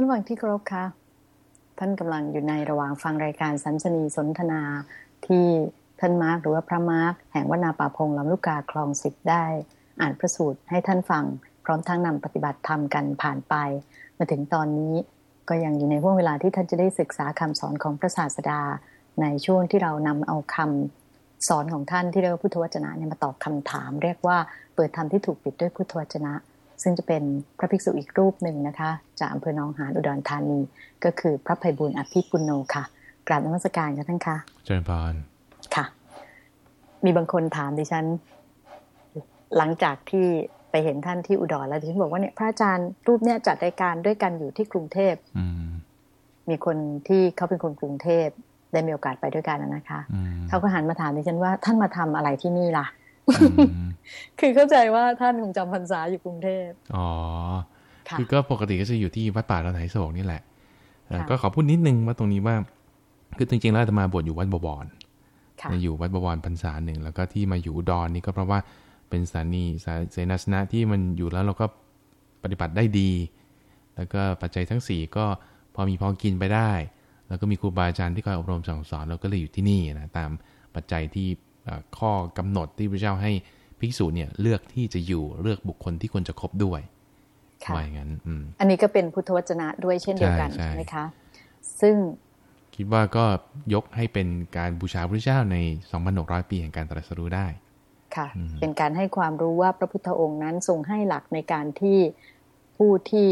ท่านฟังที่เคารพคะ ท่านกำลังอยู่ในระหว่างฟังรายการสัญชนีสนทนาที่ท่านมาร์กหรือว่าพระมาร์กแห่งวนาป่าพงลำลูกกาคลองสิบได้ อ่านพระสูตรให้ท่านฟัง พร้อมทั้งนำปฏิบัติธรรมกันผ่านไป มาถึงตอนนี้ก็ยังอยู่ในห่วงเวลาที่ท่านจะได้ศึกษาคำสอนของพระศาสดา ในช่วงที่เรานำเอาคำสอนของท่านที่เรียกว่าพุทธวจนะเนี่ยมาตอบคำถาม เรียกว่าเปิดธรรมที่ถูกปิดด้วยพุทธวจนะ ซึ่งจะเป็นพระภิกษุอีกรูปหนึ่งนะคะ จากอำเภอหนองหานอุดรธานี ก็คือพระภัยบุญอภิปุโนค่ะ กราบนมัสการกันท่านคะเจริญพรค่ะ มีบางคนถามดิฉัน หลังจากที่ไปเห็นท่านที่อุดรแล้วดิฉันบอกว่าเนี่ยพระอาจารย์รูปเนี่ยจัดรายการด้วยกันอยู่ที่กรุงเทพอืมมีคนที่เขาเป็นคนกรุงเทพได้มีโอกาสไปด้วยกันนะนะคะอืมเขาก็หันมาถามดิฉันว่าท่านมาทำอะไรที่นี่ล่ะอืม คือเข้าใจว่าท่านคงจำพรรษาอยู่กรุงเทพอ๋อค่ะคือก็ปกติก็จะอยู่ที่วัดป่าดอนไหโศกนี่แหละเอ่อค่ะก็ขอพูดนิดนึงว่าตรงนี้ว่า คือจริงๆแล้วอาตมาบวชอยู่วัดบวรค่ะอยู่วัดบวรพรรษาหนึ่งแล้วก็ที่มาอยู่อุดรนี่ก็เพราะว่าเป็นสถานีสาเสนาสนะที่มันอยู่แล้วเราก็ปฏิบัติได้ดี แล้วก็ปัจจัยทั้งสี่ก็พอมีพอกินไปได้ แล้วก็มีครูบาอาจารย์ที่คอยอบรมสั่งสอนเราก็เลยอยู่ที่นี่นะตามปัจจัยที่เอ่อ ข้อกำหนดที่พระเจ้าให้ภิกษุเนี่ยเลือกที่จะอยู่เลือกบุคคลที่ควรจะคบด้วยค่ะว่าอย่างนั้นอืมอันนี้ก็เป็นพุทธวจนะด้วยเช่นเดียวกันใช่ใช่ใช่ไหมคะ ซึ่งคิดว่าก็ยกให้เป็นการบูชาพระเจ้าใน 2,600 ปีแห่งการตรัสรู้ได้ ค่ะอืมเป็นการให้ความรู้ว่าพระพุทธองค์นั้นทรงให้หลักในการที่ผู้ที่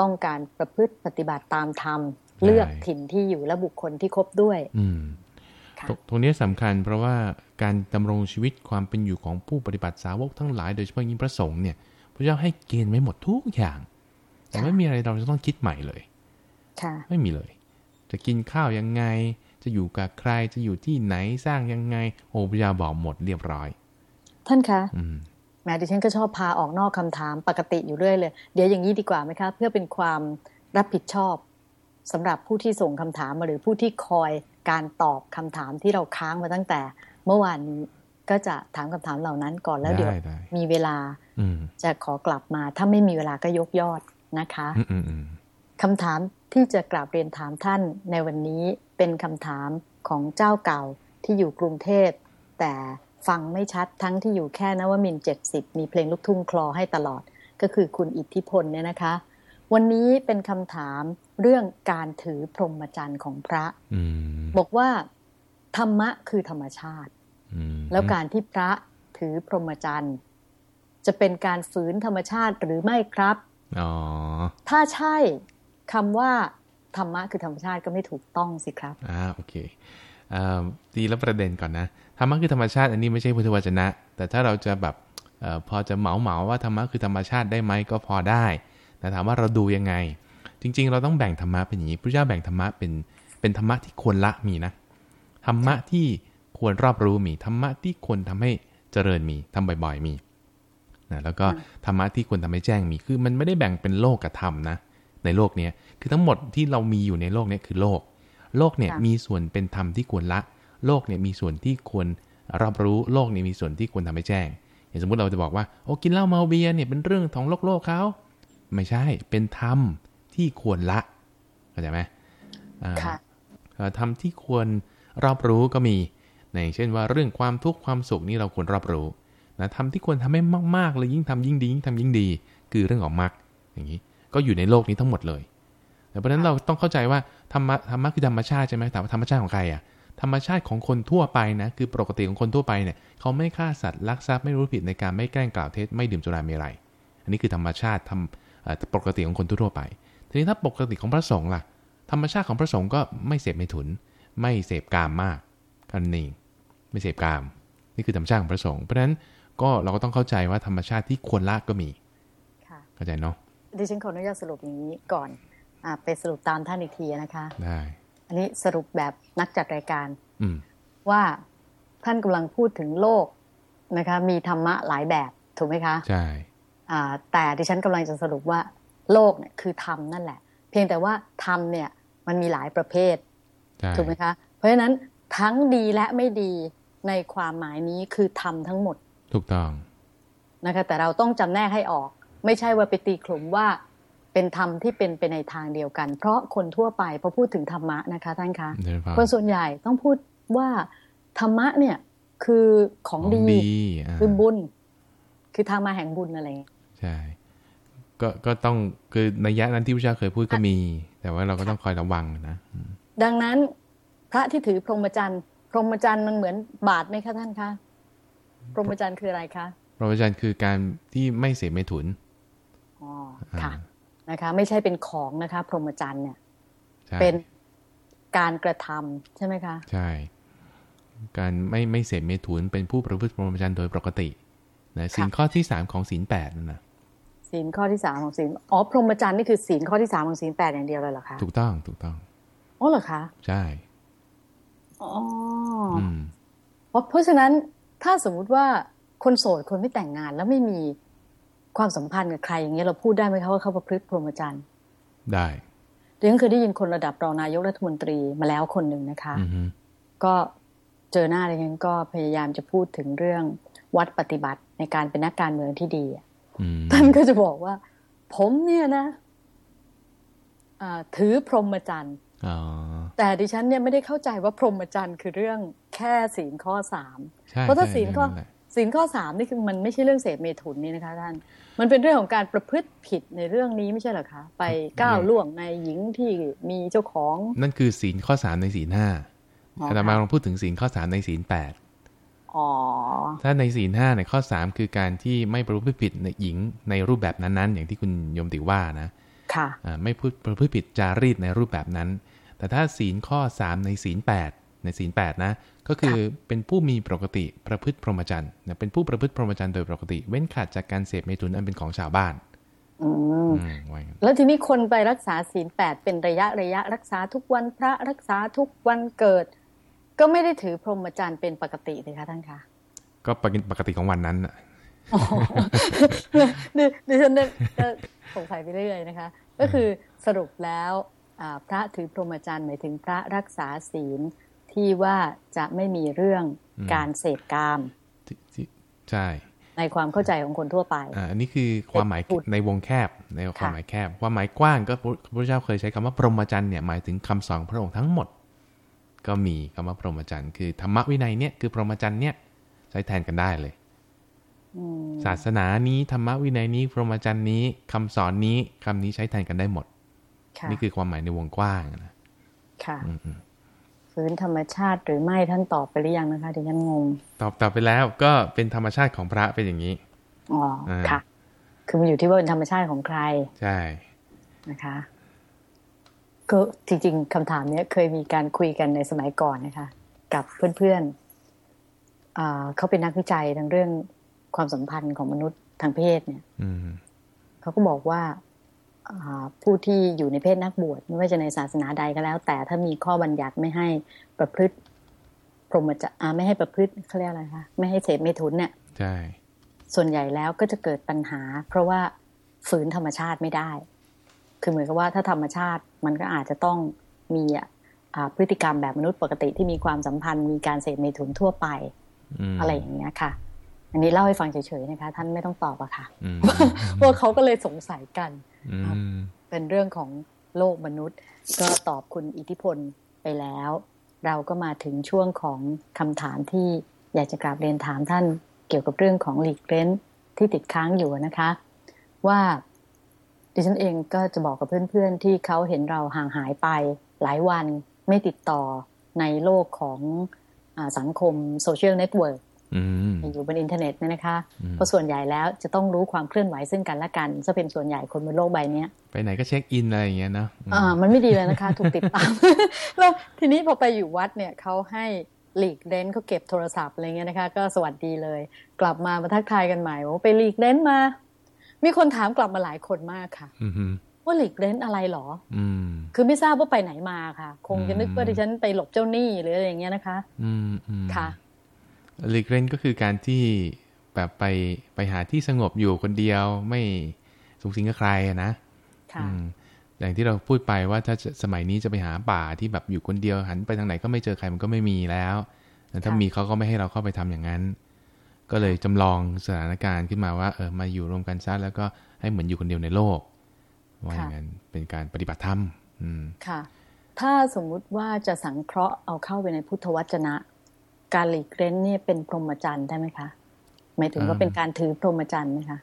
ต้องการประพฤติปฏิบัติตามธรรม เลือกถิ่นที่อยู่และบุคคลที่คบด้วย อืมค่ะตรงตรงนี้สำคัญเพราะว่า การดำรงชีวิตความเป็นอยู่ของผู้ปฏิบัติสาวกทั้งหลายโดยเฉพาะยิ่งพระสงฆ์เนี่ยพระเจ้าให้เกณฑ์ไว้หมดทุกอย่าง แต่ไม่มีอะไรเราจะต้องคิดใหม่เลยค่ะไม่มีเลย จะกินข้าวยังไง จะอยู่กับใครจะอยู่ที่ไหนสร้างยังไง โอ้พระเจ้าบอกหมดเรียบร้อย ท่านคะอืมแม้ดิฉันก็ชอบพาออกนอกคำถามปกติอยู่เรื่อยเลย เดี๋ยวอย่างนี้ดีกว่าไหมคะ เพื่อเป็นความรับผิดชอบสำหรับผู้ที่ส่งคำถามมาหรือผู้ที่คอยการตอบคำถามที่เราค้างมาตั้งแต่ เมื่อวานนี้ก็จะถามคำถามเหล่านั้นก่อนแล้วเดี๋ยวได้ได้มีเวลาอืมจะขอกลับมา ถ้าไม่มีเวลาก็ยกยอดนะคะอืมอืมอืมคำถามที่จะกราบเรียนถามท่านในวันนี้เป็นคำถามของเจ้าเก่าที่อยู่กรุงเทพ แต่ฟังไม่ชัดทั้งที่อยู่แค่นวมินเจ็ดสิบมีเพลงลูกทุ่งคลอให้ตลอด ก็คือคุณอิทธิพลเนี่ยนะคะ วันนี้เป็นคำถามเรื่องการถือพรหมจรรย์ของพระอืมบอกว่า ธรรมะคือธรรมชาติอืม แล้วการที่พระถือพรหมจรรย์จะเป็นการฝืนธรรมชาติหรือไม่ครับอ๋อถ้าใช่คำว่าธรรมะคือธรรมชาติก็ไม่ถูกต้องสิครับอ่าโอเคอ่าตีแล้วประเด็นก่อนนะธรรมะคือธรรมชาติอันนี้ไม่ใช่พุทธวจนะ แต่ถ้าเราจะแบบเออพอจะเหมาเหมาๆว่าธรรมะคือธรรมชาติได้ไหมก็พอได้แต่ถามว่าเราดูยังไง จริง ๆ เราต้องแบ่งธรรมะเป็นอย่างนี้พระเจ้าแบ่งธรรมะเป็นเป็นธรรมะที่ควรละมีนะธรรมะที่ ควรรอบรู้มีธรรมะที่ควรทำให้เจริญมีทำบ่อย ๆ มีนะแล้วก็ธรรมะที่ควรทำให้แจ้งมีคือมันไม่ได้แบ่งเป็นโลกกับธรรมนะในโลกเนี้ยคือทั้งหมดที่เรามีอยู่ในโลกเนี้ยคือโลก โลกเนี่ยค่ะมีส่วนเป็นธรรมที่ควรละ โลกเนี่ยมีส่วนที่ควรรับรู้โลกเนี่ยมีส่วนที่ควรทำให้แจ้งอย่างสมมติเราจะบอกว่าโอ้กินเหล้าเมาเบียร์เนี่ยเป็นเรื่องของโลกโลกเขาไม่ใช่เป็นธรรมที่ควรละเข้าใจไหมอ่าค่ะเอ่อธรรมที่ควรรอบรู้ก็มี ในเช่นว่าเรื่องความทุกข์ความสุขนี่เราควรรอบรู้นะธรรมที่ควรทำให้มากๆเลยยิ่งทำยิ่งดียิ่งทำยิ่งดี คือเรื่องของมรรคอย่างนี้ก็อยู่ในโลกนี้ทั้งหมดเลยแต่เพราะฉะนั้นเราต้องเข้าใจว่าธรรมะธรรมะคือธรรมชาติใช่ไหมแต่ว่าธรรมชาติของใครอะธรรมชาติของคนทั่วไปนะคือปกติของคนทั่วไปเนี่ยเขาไม่ฆ่าสัตว์ลักทรัพย์ไม่รู้ผิดในการไม่แกล้งกล่าวเท็จไม่ดื่มสุราเมรัยอันนี้คือธรรมชาติทำปกติของคนทั่วไป ทีนี้ถ้าปกติของพระสงฆ์ล่ะ ธรรมชาติของพระสงฆ์ก็ไม่เสพไม่ถุน ไม่เสพกามมากกันนี่ง ไม่เสพกาม นี่คือธรรมชาติของพระสงฆ์เพราะฉะนั้นก็เราก็ต้องเข้าใจว่าธรรมชาติที่ควรละก็มีค่ะเข้าใจเนาะดิฉันขออนุญาตสรุปอย่างนี้ก่อนอาไปสรุปตามท่านอีกทีนะคะได้อันนี้สรุปแบบนักจัดรายการ อืมว่าท่านกำลังพูดถึงโลกนะคะ มีธรรมะหลายแบบถูกไหมคะใช่อ่าแต่ดิฉันกำลังจะสรุปว่าโลกเนี่ยคือธรรมนั่นแหละ เพียงแต่ว่าธรรมเนี่ยมันมีหลายประเภทใช่ถูกไหมคะ เพราะฉะนั้นทั้งดีและไม่ดี ในความหมายนี้คือธรรมทั้งหมด ถูกต้องนะคะ แต่เราต้องจำแนกให้ออก ไม่ใช่ว่าไปตีขลุ่มว่าไปเป็นธรรมที่เป็นไปในทางเดียวกัน เพราะคนทั่วไปพอพูดถึงธรรมะนะคะท่านคะเดินผ่านคนส่วนใหญ่ต้องพูดว่าธรรมะเนี่ยคือของดีาคือบุญ คือทางมาแห่งบุญอะไรอย่างเงี้ยใช่ก็ก็ต้องคือในยะนั้นที่พระเจ้าเคยพูดก็มี แต่ว่าเราก็ต้องคอยระวังนะอืมดังนั้นพระที่ถือพรหมจรรย์ พรหมจรรย์มันเหมือนบาทไหมคะท่านคะพรหมจรรย์คืออะไรคะพระอาจารย์คือการที่ไม่เสพเมถุนอ๋ออ่าค่ะนะคะ ไม่ใช่เป็นของนะคะ พรหมจรรย์เนี่ยใช่เป็นการกระทำใช่ไหมคะ ใช่ การไม่ไม่เสพเมถุนเป็นผู้ประพฤติพรหมจรรย์โดยปกตินะศีลข้อที่สามของศีลแปดนั่นนะศีลข้อที่สามของศีลอ๋อพรหมจรรย์นี่คือศีลข้อที่สามของศีลแปดอย่างเดียวเลยเหรอคะถูกต้องถูกต้องอ๋อเหรอคะ ใช่ อ๋ออืมเพราะเพราะฉะนั้นถ้าสมมุติว่าคนโสดคนไม่แต่งงานแล้วไม่มีความสัมพันธ์กับใครอย่างเงี้ยเราพูดได้ไหมคะว่าเขาประพฤติพรหมจรรย์ได้ดิฉันเคยได้ยินคนระดับรองนายกรัฐมนตรีมาแล้วคนหนึ่งนะคะอือฮึก็เจอหน้าดิฉันก็พยายามจะพูดถึงเรื่องวัดปฏิบัติในการเป็นนักการเมืองที่ดีอะอืมท่านก็จะบอกว่า ผมเนี่ยนะอ่าถือพรหมจรรย์อ๋อ แต่ดิฉันเนี่ยไม่ได้เข้าใจว่าพรหมจรรย์คือเรื่องแค่ศีลข้อสามใช่เพราะถ้าใช่ศีลข้อนั่นแหละศีลข้อสามนี่คือมันไม่ใช่เรื่องเสพเมถุนนี่นะคะท่าน มันเป็นเรื่องของการประพฤติผิดในเรื่องนี้ไม่ใช่เหรอคะ ไปก้าวล่วงในหญิงที่มีเจ้าของ นั่นคือศีลข้อสามในศีลห้าอ๋ออาตมาลองพูดถึงศีลข้อสามในศีลแปดอ๋อถ้าในศีลห้าในข้อสามคือการที่ไม่ประพฤติผิดในหญิงในรูปแบบนั้นๆ อย่างที่คุณโยมติว่านะ ค่ะอ่าไม่พูดประพฤติผิดจารีตในรูปแบบนั้น แต่ถ้าศีลข้อ 3 ในศีล 8 ในศีล 8 นะ ก็คือเป็นผู้มีปกติประพฤติพรหมจรรย์นะเป็นผู้ประพฤติพรหมจรรย์โดยปกติ เว้นขาดจากการเสพเมถุนอันเป็นของชาวบ้านอืมอืมว่าอย่างนั้นแล้วทีนี้คนไปรักษาศีลแปดเป็นระยะระยะ รักษาทุกวันพระรักษาทุกวันเกิด ก็ไม่ได้ถือพรหมจรรย์เป็นปกติเลยคะท่านคะก็ปกติปกติของวันนั้นน่ะดิดิฉัน เนี่ยก็สงสัยไปเรื่อยนะคะ ก็คือสรุปแล้วอ่าพระถือพรหมจรรย์หมายถึงพระรักษาศีลที่ว่าจะไม่มีเรื่องอืมการเสพกามที่ที่ใช่ในความเข้าใจของคนทั่วไปอ่าอันนี้คือความหมายพูดในวงแคบในความหมายแคบ ความหมายกว้างก็พระพระเจ้าเคยใช้คำว่าพรหมจรรย์เนี่ยหมายถึงคำสอนของพระองค์ทั้งหมด ก็มีคำว่าพรหมจรรย์คือธรรมวินัยเนี่ยคือพรหมจรรย์เนี่ยใช้แทนกันได้เลยอืม ศาสนานี้ธรรมวินัยนี้ พรหมจรรย์นี้คำสอนนี้คำนี้ใช้แทนกันได้หมดค่ะนี่คือความหมายในวงกว้างนะค่ะอืมอืมฝืนธรรมชาติหรือไม่ท่านตอบไปหรือยังนะคะดิฉันงงตอบตอบไปแล้วก็เป็นธรรมชาติของพระเป็นอย่างนี้อ๋ออ่าค่ะ คือมันอยู่ที่ว่าเป็นธรรมชาติของใคร ใช่นะคะก็จริงๆคำถามเนี้ยเคยมีการคุยกันในสมัยก่อนนะคะ กับเพื่อนๆอ่าเขาเป็นนักวิจัยทางเรื่อง ความสัมพันธ์ของมนุษย์ทางเพศเนี่ยอืมเขาก็บอกว่าอ่าผู้ที่อยู่ในเพศนักบวชไม่ว่าจะในศาสนาใดก็แล้ว แต่ถ้ามีข้อบัญญัติไม่ให้ประพฤติพรหมจรรย์อ่าไม่ให้ประพฤติเขาเรียกอะไรคะไม่ให้เสพเมถุนเนี่ยใช่ส่วนใหญ่แล้วก็จะเกิดปัญหา เพราะว่าฝืนธรรมชาติไม่ได้ คือเหมือนกับว่าถ้าธรรมชาติมันก็อาจจะต้องมีอะอ่าพฤติกรรมแบบมนุษย์ปกติที่มีความสัมพันธ์มีการเสพเมถุนทั่วไปมอะไรอย่างเงี้ยค่ะ อันนี้เล่าให้ฟังเฉยๆนะคะ ท่านไม่ต้องตอบอะค่ะอืมเพราะเขาก็เลยสงสัยกันอืมเป็นเรื่องของโลกมนุษย์ ก็ตอบคุณอิทธิพลไปแล้ว เราก็มาถึงช่วงของคำถามที่อยากจะกราบเรียนถามท่านเกี่ยวกับเรื่องของหลีกเร้นที่ติดค้างอยู่นะคะ ว่าดิฉันเองก็จะบอกกับเพื่อนๆ ที่เขาเห็นเราห่างหายไปหลายวันไม่ติดต่อในโลกของอาสังคม social network อืมอยู่บนอินเทอร์เน็ตเนี่ยนะคะอืมเพราะส่วนใหญ่แล้วจะต้องรู้ความเคลื่อนไหวซึ่งกันและกันจะเป็นส่วนใหญ่คนบนโลกใบเนี้ยไปไหนก็ check in อะไรอย่างเงี้ยเนาะอืมอ่ามันไม่ดีเลยนะคะ ถูกติดตาม แล้วทีนี้พอไปอยู่วัดเนี่ยเขาให้หลีกเล้นเขาเก็บโทรศัพท์อะไรเงี้ยนะคะ ก็สวัสดีเลย กลับมามาทักทายกันใหม่ว่าไปหลีกเล้นมา มีคนถามกลับมาหลายคนมากค่ะอืมอืมว่าหลีกเล้นอะไรหรอ อืม คือไม่ทราบว่าไปไหนมาค่ะ คงจะนึกว่าอืมดิฉันไปหลบเจ้าหนี้หรืออะไรอย่างเงี้ยนะคะ อืมอืมค่ะ หลีกเล่นก็คือการที่แบบไปไปหาที่สงบอยู่คนเดียวไม่สูงสิงกับใครอะนะค่ะอืมอย่างที่เราพูดไปว่าถ้าจะสมัยนี้จะไปหาป่าที่แบบอยู่คนเดียวหันไปทางไหนก็ไม่เจอใครมันก็ไม่มีแล้วแต่ถ้าค่ะมีเขาก็ไม่ให้เราเข้าไปทำอย่างนั้น ก็เลยจำลองสถานการณ์ขึ้นมาว่าเออมาอยู่รวมกันซะแล้วก็ให้เหมือนอยู่คนเดียวในโลกว่าอย่างนั้นเป็นการปฏิบัติธรรมอืมค่ะ ถ้าสมมุติว่าจะสังเคราะห์เอาเข้าไปในพุทธวจนะ การหลีกเล้นเนี่ยเป็นพรหมจรรย์ได้ไหมคะหมายถึงว่าเป็นการถือพรหมจรรย์ไหมคะ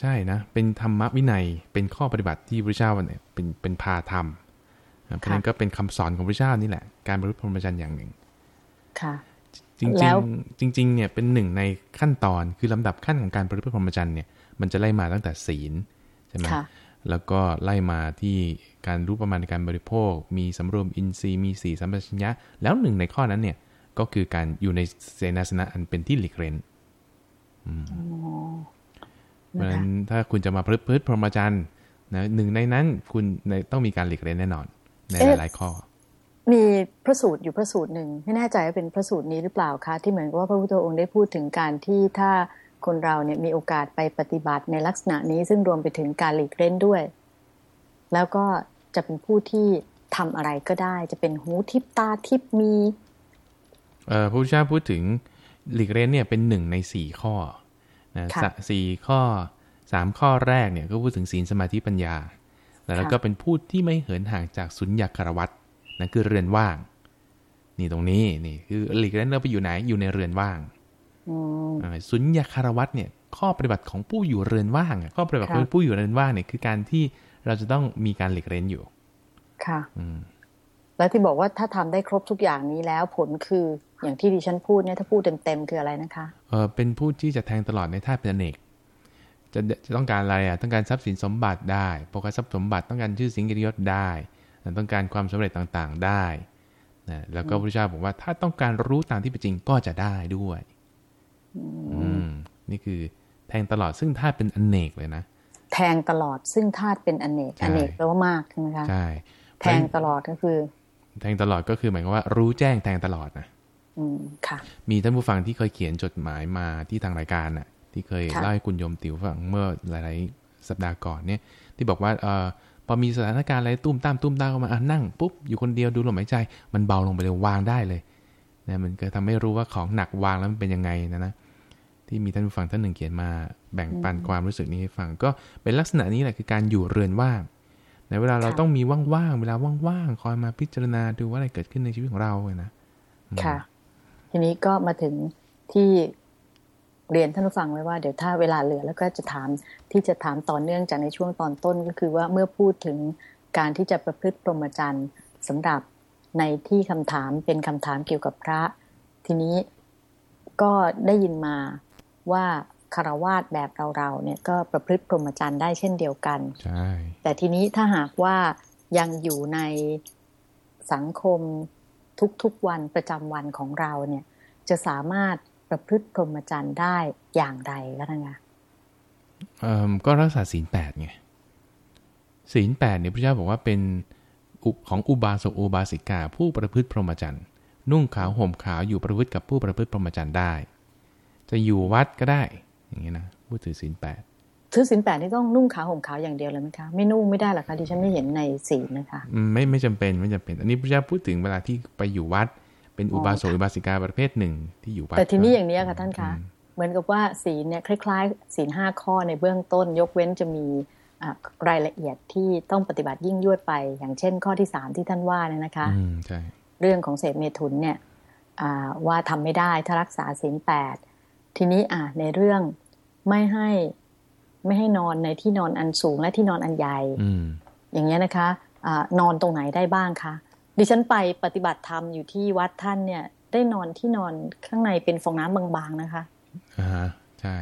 ใช่นะ เป็นธรรมวินัยเป็นข้อปฏิบัติที่พระเจ้าเนี่ยเป็นเป็นพาธรรมนะเพราะฉะนั้นก็เป็นคำสอนของพระเจ้านี่แหละ การบรรลุพรหมจรรย์อย่างหนึ่ง ค่ะ จริงแล้วๆจริงๆเนี่ยเป็นหนึ่งในขั้นตอนคือลำดับขั้นของการบรรลุพรหมจรรย์เนี่ยมันจะไล่มาตั้งแต่ศีลใช่ไหมค่ะแล้วก็ไล่มาที่การรู้ประมาณในการบริโภค มีสำรวมอินทรีย์มีสีสัมปชัญญะแล้วหนึ่งในข้อนั้นเนี่ย ก็คือการอยู่ในเสนาสนะอันเป็นที่หลีกเล่นเพราะฉะนั้นถ้าคุณจะมาพฤติพรหมจรรย์นะหนึ่งในนั้นคุณในต้องมีการหลีกเล่นแน่นอน ในหลาย ๆ ข้อ มีพระสูตรอยู่พระสูตรหนึ่งไม่แน่ใจว่าเป็นพระสูตรนี้หรือเปล่าคะที่เหมือนกับว่าพระพุทธองค์ได้พูดถึงการที่ถ้าคนเราเนี่ยมีโอกาสไปปฏิบัติในลักษณะนี้ซึ่งรวมไปถึงการหลีกเล่นด้วย แล้วก็จะเป็นผู้ที่ทำอะไรก็ได้ จะเป็นหูทิพตาทิพมีเอ่อ พระพุทธเจ้าพูดถึงหลีกเล่นเนี่ยเป็นหนึ่งในสี่ข้อนะค่ะสะสี่ข้อสามข้อแรกเนี่ยก็พูดถึงศีลสมาธิปัญญา แล้วก็เป็นผู้ที่ไม่เหินห่างจากสุญญคารวัตนั่นคือเรือนว่าง นี่ตรงนี้นี่คือหลีกเล่นเราไปอยู่ไหนอยู่ในเรือนว่างอืมอ่าสุญญคารวัตเนี่ยข้อปฏิบัติของผู้อยู่เรือนว่างอะข้อปฏิบัติขค่ะองผู้อยู่เรือนว่างเนี่ยคือการที่เราจะต้องมีการหลีกเล่นอยู่ ค่ะ อืม แล้วที่บอกว่าถ้าทำได้ครบทุกอย่างนี้แล้วผลคืออย่างที่ดิฉันพูดเนี่ยถ้าพูดเต็มๆคืออะไรนะคะเออเป็นผู้ที่จะแทงตลอดในท่าตุเป็นอเนกจะจะต้องการอะไรอะต้องการทรัพย์สินสมบัติได้โภคทรัพย์สมบัติต้องการชื่อเสิงเกียรติยศได้ต้องการความสำเร็จต่างๆได้นะแล้วก็พระพุทธเจ้าบอกว่าถ้าต้องการรู้ตามที่เป็นจริงก็จะได้ด้วยอืมนี่คือแทงตลอดซึ่งธาตุเป็นอเนกเลยนะแทงตลอดซึ่งธาตุเป็นอเนกใช่อเนกแปลว่ามากใช่ไหมคะใช่แทงตลอดก็คือ แทงตลอดก็คือหมายความว่า รู้แจ้งแทงตลอดนะอืมค่ะมีท่านผู้ฟังที่เคยเขียนจดหมายมาที่ทางรายการน่ะ ที่เคยค่ะเล่าให้คุณโยมติวฟังเมื่อหลาย ๆ สัปดาห์ก่อนเนี่ย ที่บอกว่าเออพอมีสถานการณ์อะไรตุ้มตามตุ้มตามเข้ามาอะนั่งปุ๊บอยู่คนเดียวดูลมหายใจ มันเบาลงไปเลยวางได้เลยนะมันก็ทำให้รู้ว่าของหนักวางแล้วมันเป็นยังไงนะนะที่มีท่านผู้ฟังท่านหนึ่งเขียนมาแบ่งปันความรู้สึกนี้ให้ฟังก็เป็นลักษณะนี้แหละคือการอยู่เรือนว่าง ในเวลาเราค่ะต้องมีว่างๆ เวลาว่างๆ คอยมาพิจารณาดูว่าอะไรเกิดขึ้นในชีวิตของเราเลยนะ ค่ะ ทีนี้ก็มาถึงที่เรียนท่านผู้ฟังไว้ว่าเดี๋ยวถ้าเวลาเหลือแล้วก็จะถามที่จะถามต่อเนื่องจากในช่วงตอนต้นก็คือว่าเมื่อพูดถึงการที่จะประพฤติพรหมจรรย์สำหรับในที่คำถามเป็นคำถามเกี่ยวกับพระ ทีนี้ก็ได้ยินมาว่า คารวาสแบบเราๆเนี่ยก็ประพฤติพรหมจรรย์ได้เช่นเดียวกันใช่แต่ทีนี้ถ้าหากว่ายังอยู่ในสังคมทุกๆวันประจำวันของเราเนี่ย จะสามารถประพฤติพรหมจรรย์ได้อย่างไรก็ได้ไงเอ่อก็รักษาศีลแปดไงศีลแปดเนี่ยพระเจ้าบอกว่าเป็นอุของอุบาสกอุบาสิกา ผู้ประพฤติพรหมจรรย์นุ่งขาวห่มขาวอยู่ประพฤติกับผู้ประพฤติพรหมจรรย์ได้ จะอยู่วัดก็ได้ อย่างนี้นะพูดถึงศีลแปดถือศีลแปดนี่ต้องนุ่งขาวห่มขาวอย่างเดียวเลยไหมคะไม่นุ่งไม่ได้หรอคะดิฉันไม่เห็นในศีลนะคะอืมไม่ไม่จำเป็นไม่จำเป็น อันนี้พระเจ้าพูดถึงเวลาที่ไปอยู่วัด เป็นอุบาสกอ๋อค่ะอุบาสิกาประเภทหนึ่งที่อยู่วัดแต่ทีนี้อย่างนี้ค่ะท่านคะอืมเหมือนกับว่าศีลเนี่ยคล้ายๆศีลห้าข้อในเบื้องต้น ยกเว้นจะมีอ่ารายละเอียดที่ต้องปฏิบัติยิ่งยวดไป อย่างเช่น ข้อที่สามที่ท่านว่าเนี่ยนะคะอืมใช่เรื่องของเสพเมถุนเนี่ยอ่าว่าทำไม่ได้ถ้ารักษาศีลแปด ทีนี้อ่าในเรื่องไม่ให้ไม่ให้นอนในที่นอนอันสูงและที่นอนอันใหญ่อืมอย่างเงี้ยนะคะอานอนตรงไหนได้บ้างคะดิฉันไปปฏิบัติธรรมอยู่ที่วัดท่านเนี่ย ได้นอนที่นอนข้างในเป็นฟองน้ำบางๆนะคะอ่าฮะใช่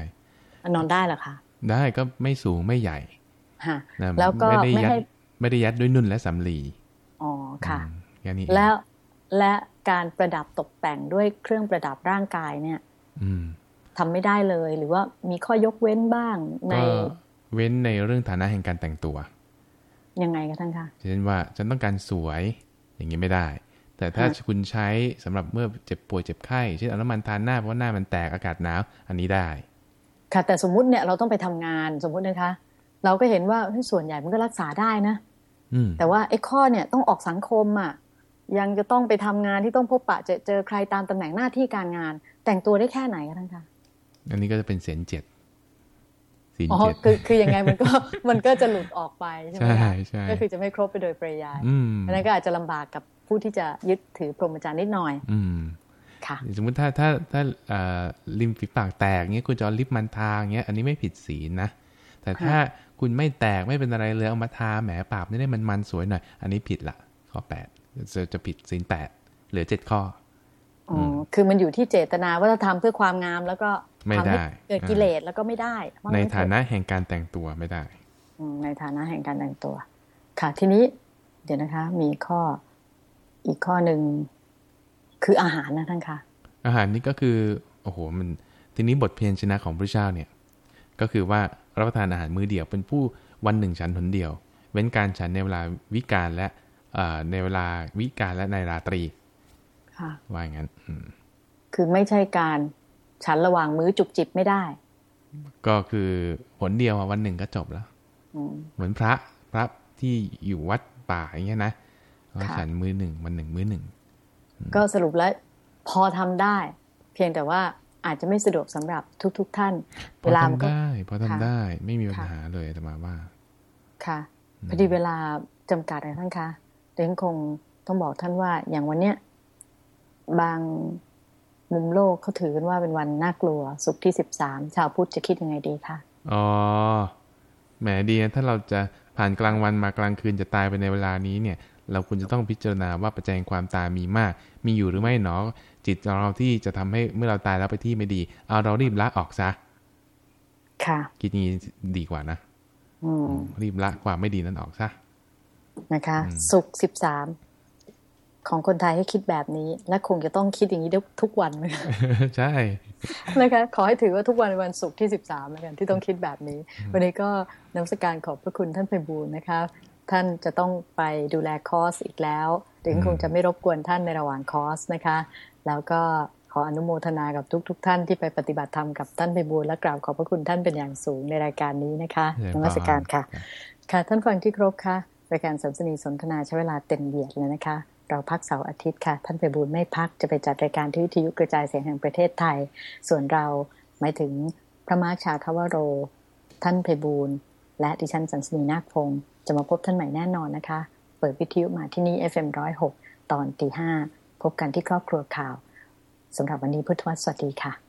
นอนได้เหรอคะได้ก็ไม่สูงไม่ใหญ่ฮะนะแล้วก็ไม่ได้ไม่ยัดให้ไม่ได้ยัดด้วยนุ่นและสำลีอ๋อค่ะอืมแค่นี้เองแล้วและการประดับตกแต่งด้วยเครื่องประดับร่างกายเนี่ย อืม ทำไม่ได้เลย หรือว่ามีข้อยกเว้นบ้างในก็เว้นในเรื่องฐานะแห่งการแต่งตัว ยังไงคะท่านคะเช่นว่า ฉันต้องการสวยอย่างนี้ไม่ได้ แต่ถ้าค่ะคุณใช้สำหรับเมื่อเจ็บป่วยเจ็บไข้เช่นเอาน้ำมันทานหน้าเพราะว่าหน้ามันแตกอากาศหนาวอันนี้ได้ ค่ะ แต่สมมุติเนี่ยเราต้องไปทำงานสมมุตินะคะ เราก็เห็นว่าเฮ้ยส่วนใหญ่มันก็รักษาได้นะอืมแต่ว่าไอ้ข้อเนี่ยต้องออกสังคมอะยังจะต้องไปทำงานที่ต้องพบปะเจอเจอใครตามตำแหน่งหน้าที่การงาน แต่งตัวได้แค่ไหนคะท่านคะ อันนี้ก็จะเป็นเสียนเจ็ดศีลอ๋อเจ็ดคือคือยังไงมันก็มันก็จะหลุดออกไปใช่ไหมใช่คะใช่ก็คือจะไม่ครบไปโดยปริยายอืมอันนั้นก็อาจจะลำบากกับผู้ที่จะยึดถือพรหมจรรย์นิดหน่อย อืมค่ะ สมมุติถ้าถ้าถ้าเอ่อริมฝีปากแตกเงี้ยคุณจะเอาลิปมันทาเงี้ย อันนี้ไม่ผิดศีลนะ แต่ถ้าคุณไม่แตกไม่เป็นอะไรเลยเอามาทาแหมปากนี่ได้มันมันๆสวยหน่อย อันนี้ผิดละข้อแปดจะจะผิดศีลแปดเหลือเจ็ดข้อ อ๋อคือมันอยู่ที่เจตนาว่าถ้าทำเพื่อความงามแล้วก็ไม่ทำได้ให้เกิดกิเลสแล้วก็ไม่ได้ว่ในงั้เถฐาอะนะแห่งการแต่งตัวไม่ได้อืมในฐานะแห่งการแต่งตัว ค่ะทีนี้ เดี๋ยวนะคะ มีข้ออีกข้อหนึ่งคืออาหารนะท่านคะอาหารนี่ก็คือโอ้โหมันทีนี้บทเพียรชนะของพระเจ้าเนี่ย ก็คือว่ารับประทานอาหารมื้อเดียวเป็นผู้วันหนึ่งฉันหนเดียว เว้นการฉันในเวลาวิกาลและเอ่อในเวลาวิกาลและในราตรีค่ะ ว่าอย่างนั้น อืม คือไม่ใช่การฉันระหว่างมื้อจุบจิบไม่ได้ ก็คือหนเดียวอะวันหนึ่งก็จบแล้วอืมเหมือนพระพระที่อยู่วัดป่าอย่างเงี้ยนะเขาค่ะฉันมื้อหนึ่งวันหนึ่งมื้อหนึ่ง ก็สรุปแล้วพอทำได้ เพียงแต่ว่าอาจจะไม่สะดวกสำหรับทุกๆท่านพเวอลามันทำก็ได้ พอทำค่ะได้ไม่มีปัญค่ะหาเลยแต่มาว่า ค่ะพอดีเวลาจำกัดนะท่านคะเดนคงต้องบอกท่านว่าอย่างวันเนี้ย บางมุมโลกเขาถือกันว่าเป็นวันน่ากลัว สุขที่สิบสามชาวพุทธจะคิดยังไงดีคะอ๋อแหมดีนะถ้าเราจะผ่านกลางวันมากลางคืนจะตายไปในเวลานี้เนี่ย เราควรจะต้องพิจารณาว่าปัจจัยแห่งความตายมีมาก มีอยู่หรือไม่หนอ จิตเราที่จะทำให้เมื่อเราตายแล้วไปที่ไม่ดีเอาเรารีบละออกซะค่ะคิดอย่างนี้ดีกว่านะอืมรีบละความไม่ดีนั้นออกซะนะคะ สุขสิบสาม ของคนไทยให้คิดแบบนี้ และคงจะต้องคิดอย่างนี้ทุกวันเลยใช่นะคะขอให้ถือว่าทุกวันเป็นวันศุกร์ที่13แล้วกันที่ต้องคิดแบบนี้ วันนี้ก็นมัสการขอบพระคุณท่านไพบูลย์นะคะท่านจะต้องไปดูแลคอร์สอีกแล้วถึงคงจะไม่รบกวนท่านในระหว่างคอร์สนะคะ แล้วก็ขออนุโมทนากับทุก ๆทท่านที่ไปปฏิบัติธรรมกับท่านไพบูลย์และกราบขอบพระคุณท่านเป็นอย่างสูงในรายการนี้นะคะนมัสการค่ะ ค่ะท่านฟังที่ครบค่ะรายการสัมสนีสนทนาใช้เวลาเต็มเหยียดเลยนะคะ เราพักเสาร์อาทิตย์ค่ะ ท่านไปบูลไม่พักจะไปจัดรายการที่วิทยุกระจายเสียงแห่งประเทศไทย ส่วนเราหมายถึงพระมาร์คชาคาวโร ท่านไพบูลและดิฉันสันสนีนาคพงศ์จะมาพบท่านใหม่แน่นอนนะคะ เปิดวิทยุมาที่นี่ FM106 ตอนตีห้าพบกันที่ครอบครัวข่าวสำหรับวันนี้พุทธวัตรสวัสดีค่ะ